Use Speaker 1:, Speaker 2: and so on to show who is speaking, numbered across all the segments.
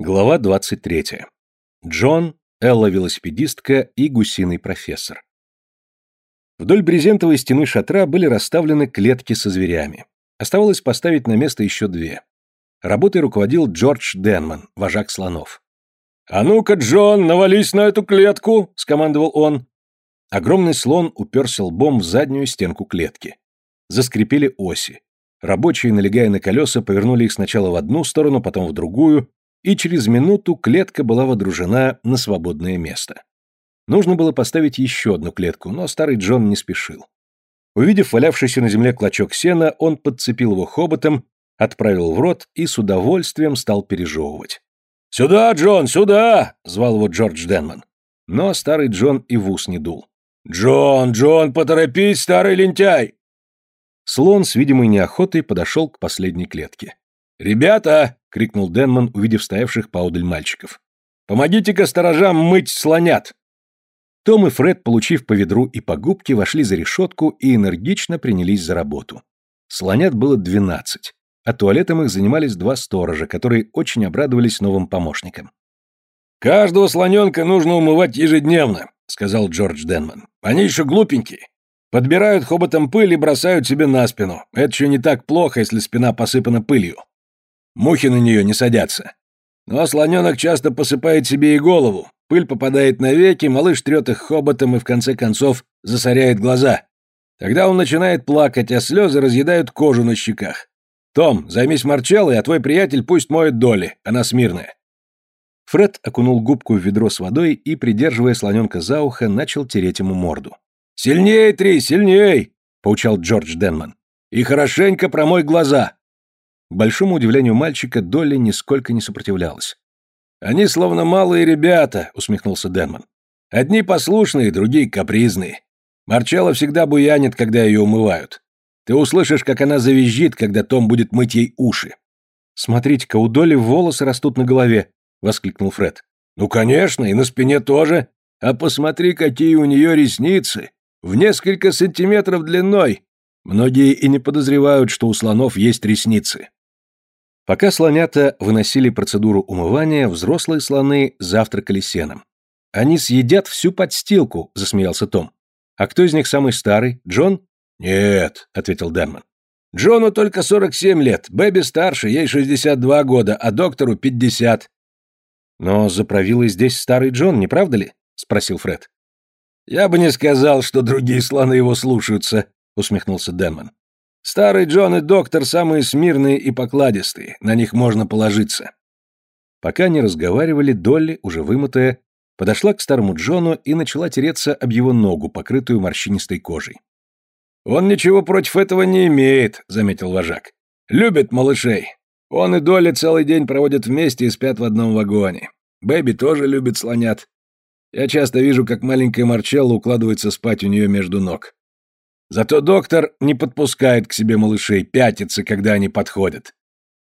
Speaker 1: Глава 23. Джон, Элла-велосипедистка и гусиный профессор. Вдоль брезентовой стены шатра были расставлены клетки со зверями. Оставалось поставить на место еще две. Работой руководил Джордж Денман, вожак слонов. «А ну-ка, Джон, навались на эту клетку!» – скомандовал он. Огромный слон уперся лбом в заднюю стенку клетки. Заскрипели оси. Рабочие, налегая на колеса, повернули их сначала в одну сторону, потом в другую, и через минуту клетка была водружена на свободное место. Нужно было поставить еще одну клетку, но старый Джон не спешил. Увидев валявшийся на земле клочок сена, он подцепил его хоботом, отправил в рот и с удовольствием стал пережевывать. «Сюда, Джон, сюда!» — звал его Джордж Денман. Но старый Джон и в ус не дул. «Джон, Джон, поторопись, старый лентяй!» Слон с видимой неохотой подошел к последней клетке. «Ребята!» — крикнул Денман, увидев стоявших поодаль мальчиков. «Помогите-ка сторожам мыть слонят!» Том и Фред, получив по ведру и по губке, вошли за решетку и энергично принялись за работу. Слонят было двенадцать, а туалетом их занимались два сторожа, которые очень обрадовались новым помощникам. «Каждого слоненка нужно умывать ежедневно», — сказал Джордж Денман. «Они еще глупенькие. Подбирают хоботом пыль и бросают себе на спину. Это еще не так плохо, если спина посыпана пылью. Мухи на нее не садятся. Но слоненок часто посыпает себе и голову. Пыль попадает на веки, малыш трет их хоботом и в конце концов засоряет глаза. Тогда он начинает плакать, а слезы разъедают кожу на щеках. «Том, займись Марчеллой, а твой приятель пусть моет Долли, она смирная». Фред окунул губку в ведро с водой и, придерживая слоненка за ухо, начал тереть ему морду. «Сильней, Три, сильней!» — поучал Джордж Денман. «И хорошенько промой глаза!» К большому удивлению мальчика Долли нисколько не сопротивлялась. «Они словно малые ребята», — усмехнулся Денман. «Одни послушные, другие капризные. Марчелла всегда буянит, когда ее умывают. Ты услышишь, как она завизжит, когда Том будет мыть ей уши». «Смотрите-ка, у Долли волосы растут на голове», — воскликнул Фред. «Ну, конечно, и на спине тоже. А посмотри, какие у нее ресницы. В несколько сантиметров длиной. Многие и не подозревают, что у слонов есть ресницы». Пока слонята выносили процедуру умывания, взрослые слоны завтракали сеном. «Они съедят всю подстилку», — засмеялся Том. «А кто из них самый старый? Джон?» «Нет», — ответил Дэнман. «Джону только 47 лет, Бэби старше, ей 62 года, а доктору 50». «Но заправил здесь старый Джон, не правда ли?» — спросил Фред. «Я бы не сказал, что другие слоны его слушаются», — усмехнулся Дэнман. Старый Джон и доктор самые смирные и покладистые, на них можно положиться. Пока они разговаривали, Долли, уже вымытая, подошла к старому Джону и начала тереться об его ногу, покрытую морщинистой кожей. «Он ничего против этого не имеет», — заметил вожак. «Любит малышей. Он и Долли целый день проводят вместе и спят в одном вагоне. Бэби тоже любит слонят. Я часто вижу, как маленькая Марчелла укладывается спать у нее между ног. Зато доктор не подпускает к себе малышей, пятится, когда они подходят.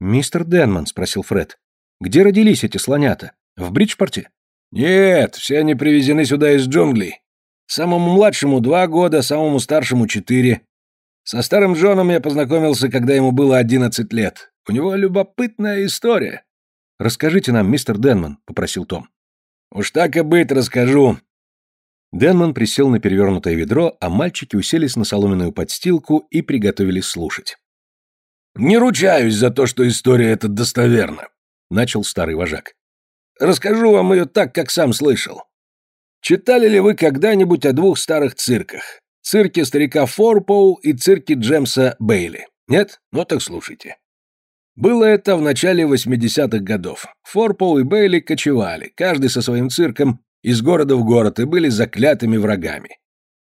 Speaker 1: «Мистер Денман», — спросил Фред, — «где родились эти слонята? В Бриджпорте?» «Нет, все они привезены сюда из джунглей. Самому младшему два года, самому старшему четыре. Со старым Джоном я познакомился, когда ему было одиннадцать лет. У него любопытная история». «Расскажите нам, мистер Денман», — попросил Том. «Уж так и быть, расскажу. Денман присел на перевернутое ведро, а мальчики уселись на соломенную подстилку и приготовились слушать. «Не ручаюсь за то, что история эта достоверна», — начал старый вожак. «Расскажу вам ее так, как сам слышал. Читали ли вы когда-нибудь о двух старых цирках? Цирке старика Форпоу и цирке Джемса Бейли? Нет? Ну так слушайте. Было это в начале 80-х годов. Форпоу и Бейли кочевали, каждый со своим цирком, из города в город и были заклятыми врагами.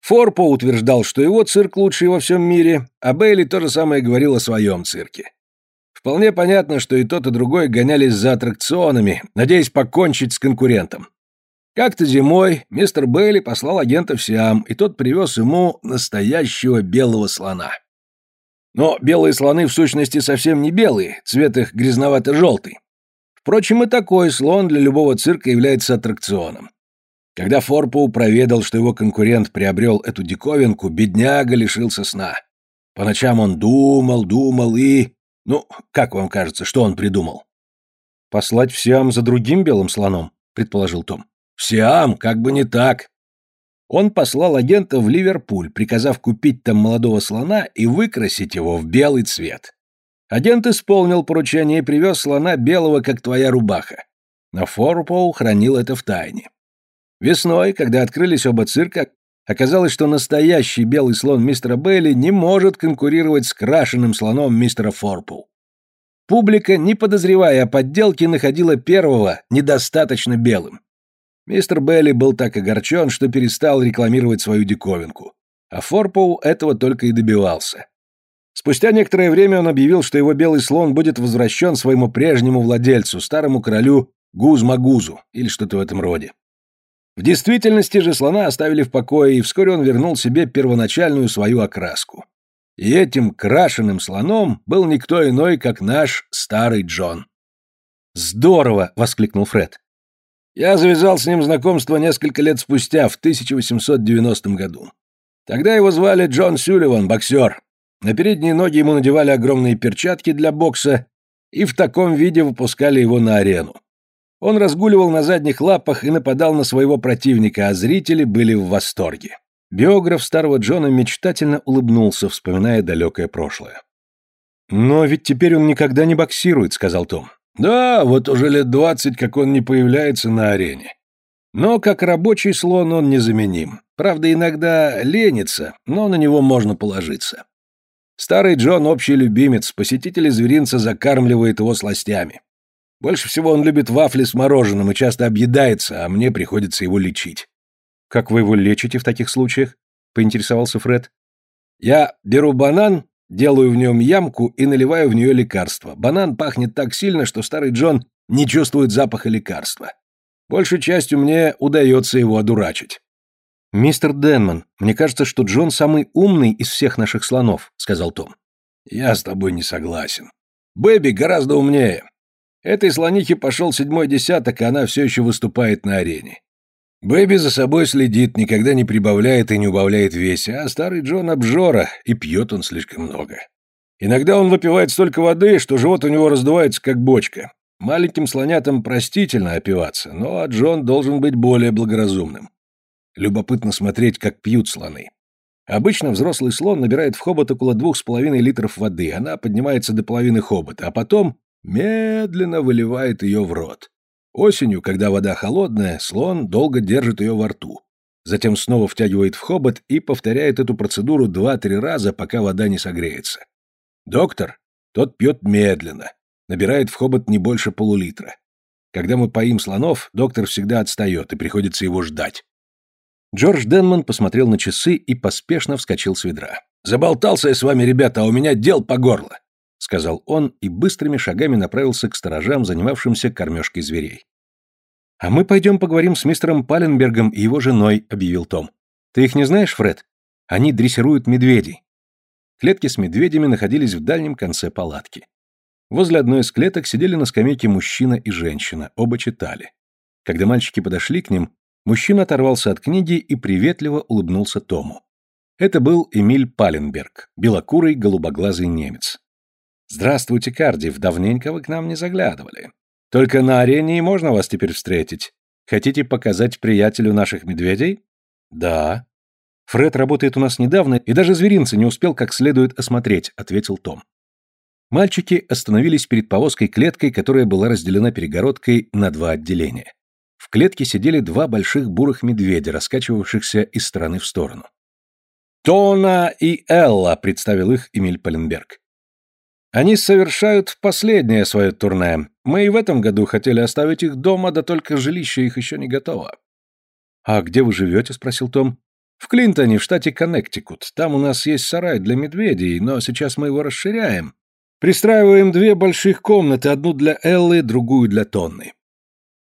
Speaker 1: Форпо утверждал, что его цирк лучший во всем мире, а Бейли то же самое говорил о своем цирке. Вполне понятно, что и тот, и другой гонялись за аттракционами, надеясь покончить с конкурентом. Как-то зимой мистер Бейли послал агента в Сиам, и тот привез ему настоящего белого слона. Но белые слоны в сущности совсем не белые, цвет их грязновато-желтый. Впрочем, и такой слон для любого цирка является аттракционом. Когда Форпоу проведал, что его конкурент приобрел эту диковинку, бедняга лишился сна. По ночам он думал, думал и... Ну, как вам кажется, что он придумал? «Послать в Сиам за другим белым слоном», — предположил Том.
Speaker 2: «В Сиам? Как бы не так!» Он послал агента в Ливерпуль, приказав купить там молодого слона и выкрасить его в белый цвет. Агент исполнил поручение и привез слона белого, как твоя рубаха. Но Форпоу хранил это в тайне. Весной, когда открылись оба цирка, оказалось, что настоящий белый слон мистера Бейли не может конкурировать с крашеным слоном мистера Форпоу. Публика, не подозревая о подделке, находила первого недостаточно белым. Мистер Белли был так огорчен, что перестал рекламировать свою диковинку. А Форпоу этого только и добивался. Спустя некоторое время он объявил, что его белый слон будет возвращен своему прежнему владельцу, старому королю Гузмагузу, или что-то в этом роде. В действительности же слона оставили в покое, и вскоре он вернул себе первоначальную свою окраску. И этим крашеным слоном был никто иной, как наш старый Джон.
Speaker 1: «Здорово!» — воскликнул Фред.
Speaker 2: Я завязал с ним знакомство несколько лет спустя, в 1890 году. Тогда его звали Джон Сюлливан, боксер. На передние ноги ему надевали огромные перчатки для бокса и в таком виде выпускали его на арену. Он разгуливал на задних лапах и нападал на своего противника, а зрители были в восторге. Биограф старого Джона мечтательно улыбнулся, вспоминая далекое прошлое.
Speaker 1: «Но ведь теперь он никогда не боксирует», — сказал Том.
Speaker 2: Да, вот уже лет двадцать, как он не появляется на арене. Но как рабочий слон он незаменим. Правда, иногда ленится, но на него можно положиться. Старый Джон – общий любимец, посетители зверинца закармливает его сластями. Больше всего он любит вафли с мороженым и часто объедается, а мне приходится его лечить.
Speaker 1: «Как вы его лечите в таких случаях?» – поинтересовался Фред.
Speaker 2: «Я беру банан, Делаю в нем ямку и наливаю в нее лекарство. Банан пахнет так сильно, что старый Джон не чувствует запаха лекарства. Большей частью мне удается его одурачить.
Speaker 1: «Мистер Денман, мне кажется, что Джон самый умный из всех наших слонов», — сказал Том.
Speaker 2: «Я с тобой не согласен. Бэби гораздо умнее. Этой слонихе пошел седьмой десяток, и она все еще выступает на арене. Бэби за собой следит, никогда не прибавляет и не убавляет весе, а старый Джон обжора, и пьет он слишком много. Иногда он выпивает столько воды, что живот у него раздувается, как бочка. Маленьким слонятам простительно опиваться, но Джон должен быть более благоразумным. Любопытно смотреть, как пьют слоны. Обычно взрослый слон набирает в хобот около двух с половиной литров воды, она поднимается до половины хобота, а потом медленно выливает ее в рот. Осенью, когда вода холодная, слон долго держит ее во рту. Затем снова втягивает в хобот и повторяет эту процедуру два-три раза, пока вода не согреется. Доктор, тот пьет медленно, набирает в хобот не больше полулитра. Когда мы поим слонов, доктор всегда отстает, и приходится его ждать.
Speaker 1: Джордж Денман посмотрел на часы и поспешно вскочил с ведра.
Speaker 2: «Заболтался я с вами, ребята, а у меня дел по горло
Speaker 1: сказал он и быстрыми шагами направился к сторожам, занимавшимся кормежкой зверей. «А мы пойдем поговорим с мистером Паленбергом и его женой», — объявил Том. «Ты их не знаешь, Фред? Они дрессируют медведей». Клетки с медведями находились в дальнем конце палатки. Возле одной из клеток сидели на скамейке мужчина и женщина, оба читали. Когда мальчики подошли к ним, мужчина оторвался от книги и приветливо улыбнулся Тому. Это был Эмиль Паленберг, белокурый голубоглазый немец. «Здравствуйте, Кардив, давненько вы к нам не заглядывали. Только на арене и можно вас теперь встретить. Хотите показать приятелю наших медведей?» «Да». «Фред работает у нас недавно и даже зверинца не успел как следует осмотреть», — ответил Том. Мальчики остановились перед повозкой-клеткой, которая была разделена перегородкой на два отделения. В клетке сидели два больших бурых медведя, раскачивавшихся из стороны в сторону. «Тона и Элла», — представил их Эмиль Паленберг. Они совершают последнее свое турне. Мы и в этом году хотели оставить их дома, да только жилище их еще не готово. «А где вы живете?» — спросил Том. «В Клинтоне, в штате Коннектикут. Там у нас есть сарай для медведей, но сейчас мы его расширяем. Пристраиваем две больших комнаты, одну для Эллы, другую для Тонны».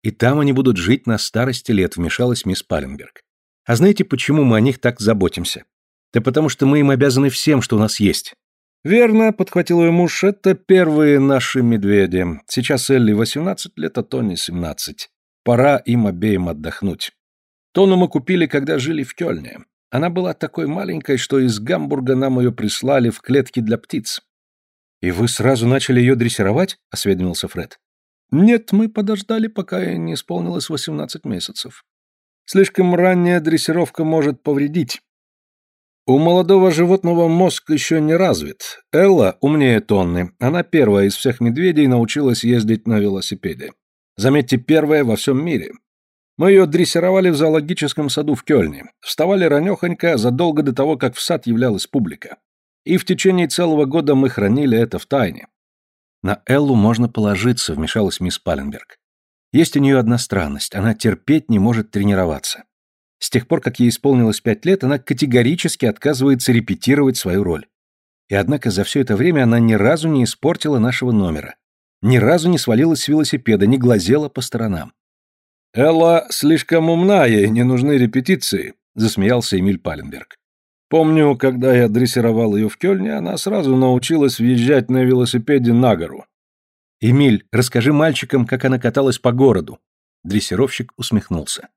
Speaker 1: «И там они будут жить на старости лет», — вмешалась мисс Паленберг. «А знаете, почему мы о них так заботимся? Да потому что мы им обязаны всем, что у нас есть. «Верно», — подхватил ее муж, — «это первые наши медведи. Сейчас Элли 18 лет, а Тони 17. Пора им обеим отдохнуть. Тону мы купили, когда жили в Кёльне. Она была такой маленькой, что из Гамбурга нам ее прислали в клетки для птиц». «И вы сразу начали ее дрессировать?» — осведомился Фред. Нет, мы подождали, пока ей не исполнилось 18 месяцев. Слишком ранняя дрессировка может повредить. У молодого животного мозг еще не развит. Элла умнее Тонны. Она первая из всех медведей научилась ездить на велосипеде. Заметьте, первая во всем мире. Мы ее дрессировали в зоологическом саду в Кёльне. Вставали ранехонько, задолго до того, как в сад являлась публика. И в течение целого года мы хранили это в тайне. На Эллу можно положиться, вмешалась мисс Паленберг. Есть у нее одна странность, она терпеть не может тренироваться. С тех пор, как ей исполнилось пять лет, она категорически отказывается репетировать свою роль. И однако за все это время она ни разу не испортила нашего номера. Ни разу не свалилась с велосипеда, не глазела по сторонам.
Speaker 2: «Элла слишком умна, ей не нужны репетиции», — засмеялся Эмиль Паленберг. «Помню, когда я дрессировал ее в Кёльне, она сразу научилась въезжать на велосипеде на гору».
Speaker 1: «Эмиль, расскажи мальчикам, как она каталась по городу». Дрессировщик усмехнулся.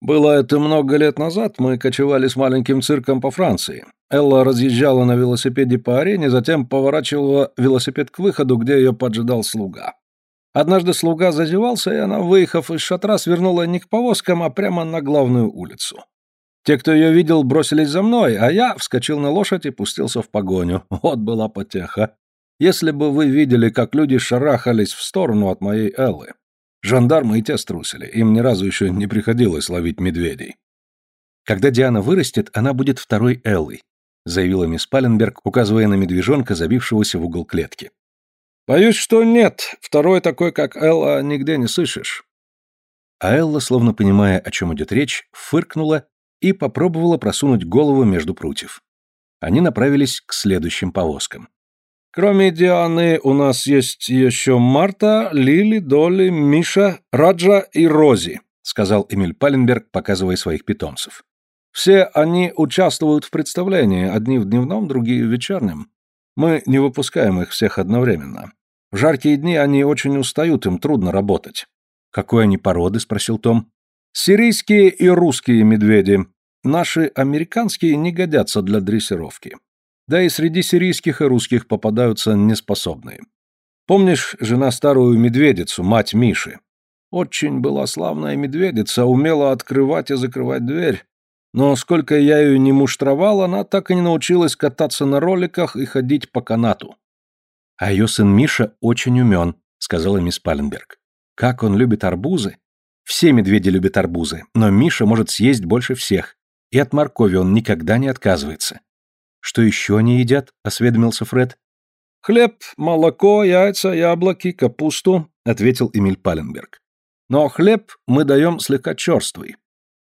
Speaker 2: Было это много лет назад, мы кочевали с маленьким цирком по Франции. Элла разъезжала на велосипеде по арене, затем поворачивала велосипед к выходу, где ее поджидал слуга. Однажды слуга зазевался, и она, выехав из шатра, свернула не к повозкам, а прямо на главную улицу. Те, кто ее видел, бросились за мной, а я вскочил на лошадь и пустился в погоню. Вот была потеха. Если бы вы видели, как люди шарахались в сторону от моей Эллы. Жандармы и те струсили, им ни разу еще не приходилось ловить медведей.
Speaker 1: Когда Диана вырастет, она будет второй Эллой, заявила мисс Паленберг, указывая на медвежонка, забившегося в угол клетки.
Speaker 2: Боюсь, что нет, второй такой, как Элла, нигде не слышишь.
Speaker 1: А Элла, словно понимая, о чем идет речь, фыркнула и попробовала просунуть голову между прутьев. Они направились к следующим повозкам.
Speaker 2: Кроме Дианы у нас есть еще Марта, Лили, Долли, Миша, Раджа и Рози, сказал Эмиль Паленберг, показывая своих питомцев. Все они участвуют в представлении, одни в дневном, другие в вечернем. Мы не выпускаем их всех одновременно. В жаркие дни они очень устают, им трудно работать.
Speaker 1: Какой они породы, спросил Том.
Speaker 2: Сирийские и русские медведи. Наши американские не годятся для дрессировки. Да и среди сирийских и русских попадаются неспособные. Помнишь жена старую медведицу, мать Миши? Очень была славная медведица, умела открывать и закрывать дверь. Но сколько я ее не муштровал, она так и не научилась кататься на роликах и ходить по канату.
Speaker 1: А ее сын Миша очень умен, сказала мисс Паленберг. Как он любит арбузы. Все медведи любят арбузы, но Миша может съесть больше всех. И от моркови он никогда не отказывается. «Что еще они едят?» — осведомился Фред.
Speaker 2: «Хлеб, молоко, яйца, яблоки, капусту», — ответил Эмиль Паленберг. «Но хлеб мы даем слегка черствый.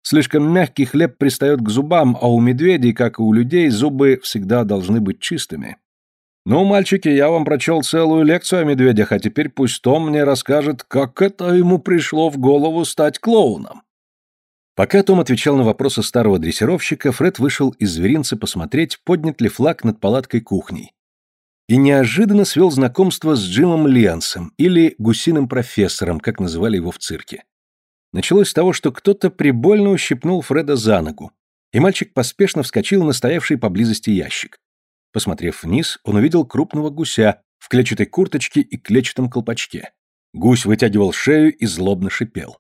Speaker 2: Слишком мягкий хлеб пристает к зубам, а у медведей, как и у людей, зубы всегда должны быть чистыми. Ну, мальчики, я вам прочел целую лекцию о медведях, а теперь пусть Том мне расскажет, как это ему пришло в голову стать клоуном».
Speaker 1: Пока Том отвечал на вопросы старого дрессировщика, Фред вышел из зверинца посмотреть, поднят ли флаг над палаткой кухней. И неожиданно свел знакомство с Джимом Лиансом, или гусиным профессором, как называли его в цирке. Началось с того, что кто-то прибольно ущипнул Фреда за ногу, и мальчик поспешно вскочил на стоявший поблизости ящик. Посмотрев вниз, он увидел крупного гуся в клетчатой курточке и клетчатом колпачке. Гусь вытягивал шею и злобно шипел.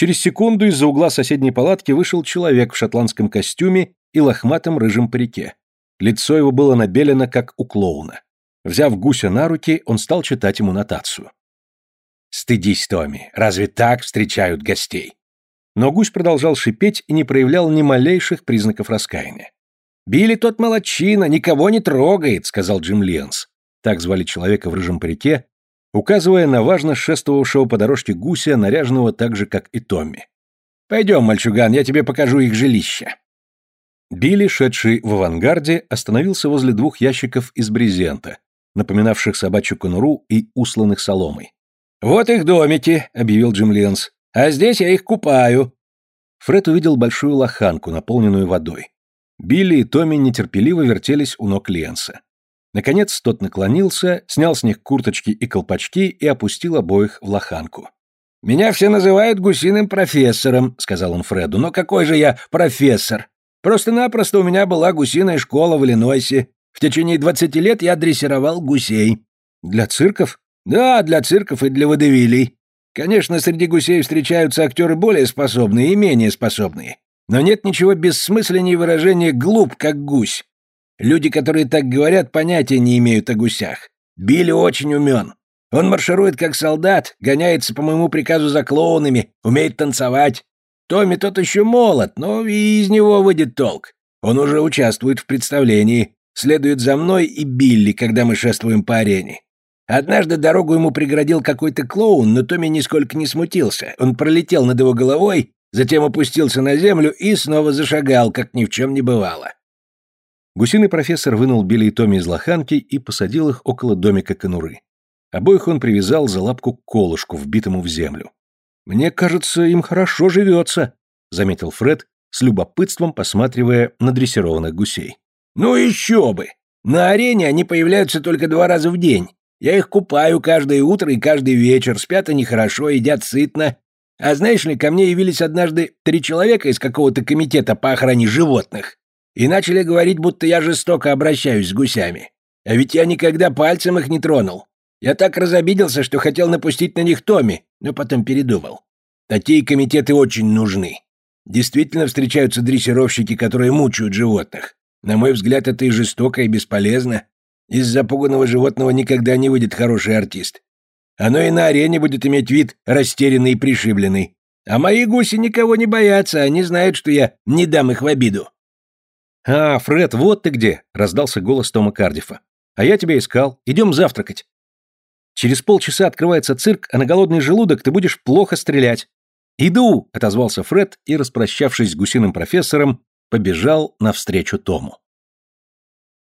Speaker 1: Через секунду из-за угла соседней палатки вышел человек в шотландском костюме и лохматом рыжем парике. Лицо его было набелено, как у клоуна. Взяв гуся на руки, он стал читать ему нотацию. «Стыдись, Томми, разве так встречают гостей?» Но гусь продолжал шипеть и не проявлял ни малейших признаков раскаяния. «Билли тот молодчина, никого не трогает», — сказал Джим Лианс. Так звали человека в рыжем парике, указывая на важно шествовавшего по дорожке гуся, наряженного так же, как и Томми. «Пойдем, мальчуган, я тебе покажу их жилище». Билли, шедший в авангарде, остановился возле двух ящиков из брезента, напоминавших собачью конуру и усланных соломой. «Вот их домики», — объявил Джим Ленс. «А здесь я их купаю». Фред увидел большую лоханку, наполненную водой. Билли и Томми нетерпеливо вертелись у ног Ленса. Наконец тот наклонился, снял с них курточки и колпачки и опустил обоих в лоханку. «Меня все называют гусиным профессором», — сказал он Фреду. «Но какой же я профессор? Просто-напросто у меня была гусиная школа в Иллинойсе. В течение двадцати лет я дрессировал гусей». «Для цирков?»
Speaker 2: Да, для цирков и для водевилей. Конечно, среди гусей встречаются актеры более способные и менее способные. Но нет ничего бессмысленнее выражения «глуп, как гусь». Люди, которые так говорят, понятия не имеют о гусях. Билли очень умен. Он марширует как солдат, гоняется по моему приказу за клоунами, умеет танцевать. Томми тот еще молод, но и из него выйдет толк. Он уже участвует в представлении, следует за мной и Билли, когда мы шествуем по арене. Однажды дорогу ему преградил какой-то клоун, но Томми нисколько не смутился. Он пролетел над его головой, затем опустился на землю и снова зашагал, как ни в чем не бывало.
Speaker 1: Гусиный профессор вынул Билли и Томми из лоханки и посадил их около домика конуры. Обоих он привязал за лапку колышку, вбитому в землю. «Мне кажется, им хорошо живется», — заметил Фред, с любопытством посматривая на дрессированных гусей.
Speaker 2: «Ну еще бы! На арене они появляются только два раза в день. Я их купаю каждое утро и каждый вечер, спят они хорошо, едят сытно. А знаешь ли, ко мне явились однажды три человека из какого-то комитета по охране животных и начали говорить, будто я жестоко обращаюсь с гусями. А ведь я никогда пальцем их не тронул. Я так разобиделся, что хотел напустить на них Томи, но потом передумал. Такие комитеты очень нужны. Действительно встречаются дрессировщики, которые мучают животных. На мой взгляд, это и жестоко, и бесполезно. Из запуганного животного никогда не выйдет хороший артист. Оно и на арене будет иметь вид растерянный и пришибленный. А мои гуси никого не боятся, они знают, что я не дам их в обиду.
Speaker 1: «А, Фред, вот ты где!» — раздался голос Тома Кардифа. «А я тебя искал. Идем завтракать». Через полчаса открывается цирк, а на голодный желудок ты будешь плохо стрелять. «Иду!» — отозвался Фред и, распрощавшись с гусиным профессором, побежал навстречу Тому.